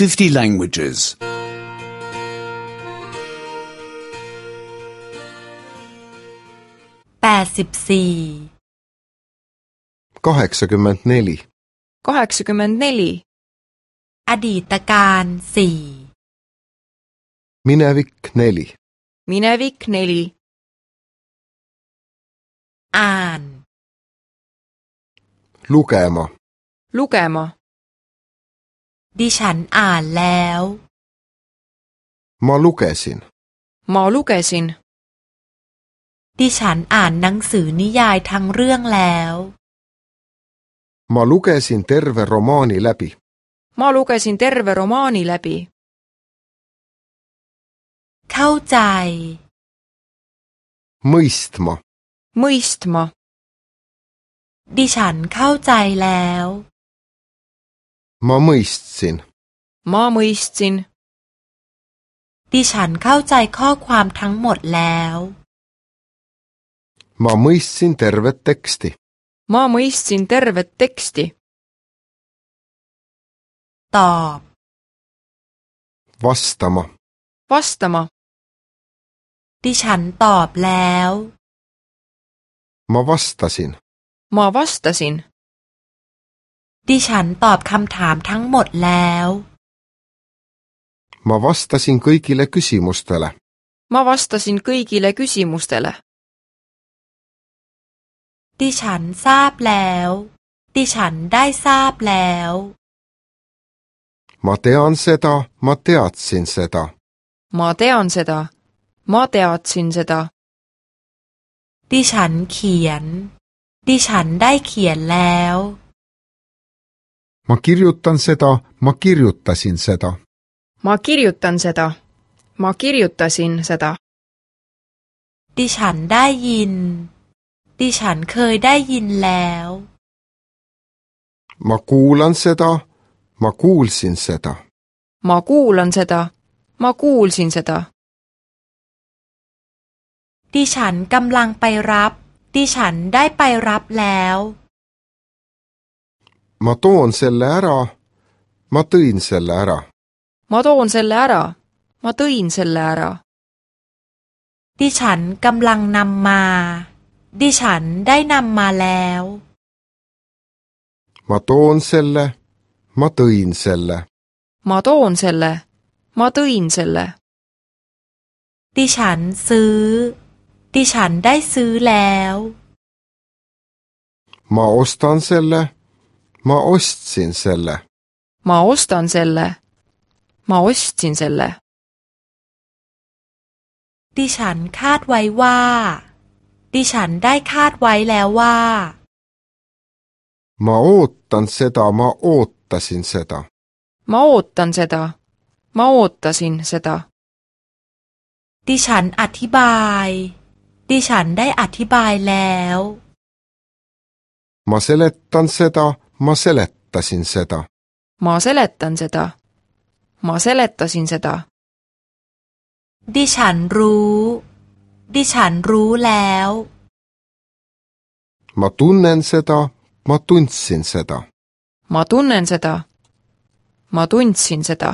50 languages. 84 kaheksakümmend neli, 84. อดีตการสี่ minevik neli, Minevik 4. อ่าน lugema, Lukema. ดิฉันอ่านแล้วมาลูกเกซินมาลูกเกซิน ดิฉันอ่านหนังสือนิยายทั้งเรื่องแล้วมาลูกเกซินเทอร์เวโรมานีเลปีมาลูกเกซินเทอร์เวโรมานีเลปีเข้าใจมิสต์มามิสต์มาดิฉันเข้าใจแล้ว ma mõistsin. ma mõistsin. ดิฉันเข้าใจข้อความทั้งหมดแล้ว ma mõistsin tervet teksti. ma mõistsin tervet teksti. ตอบ vastama. vastama. ดิฉันตอบแล้ว ma vastasin. ma vastasin. ดิฉันตอบคำถามทั้งหมดแล้ว Ma vastasin kõigile küsimustele. Ma vastasin kõigile küsimustele. ดิฉันทราบแล้ว ดิฉันได้ทราบแล้ว Ma tean seda, ma teadsin seda. Ma tean seda, ma teadsin seda. ดิฉันเขียน ดิฉันได้เขียนแล้ว ma kirjutan seda ma kirjutasin seda ma kirjutan seda ma kirjutasin seda ดิฉันได้ยินดิฉันเคยได้ยินแล้วมาคูลันเซตามาคูลซินเซตามาคูลันเซตามาคูลซินเซตาดิฉันกำลังไปรับดิฉันได้ไปรับแล้ว ma t ้ o n selle ära ma tõin selle ära ma toon s e l l ล ära ma tõin selle ära ดิฉันกำลังนำมา ดิฉันได้นำมาแล้ว มาโตนเซลล์มาตื่นเซลล์มาโตนเซลล์มาตื่นเซลล์ดิฉันซื้อ ดิฉันได้ซื้อแล้ว มาออสตันเซลล์ ma ostsin selle. ma ostan selle. ma ostsin selle. ดิฉันคาดไว้ว่า ดิฉันได้คาดไว้แล้วว่า ma ootan seda ma ootasin seda ma ootan seda ma ootasin seda ดิฉันอธิบาย ดิฉันได้อธิบายแล้ว ma seletan seda ma seletasin seda. ma seletan seda. ma seletasin seda. ดิฉันรู้ดิฉันรู้แล้ว ma tunnen seda, ma tundsin seda. ma tunnen seda. ma tundsin seda.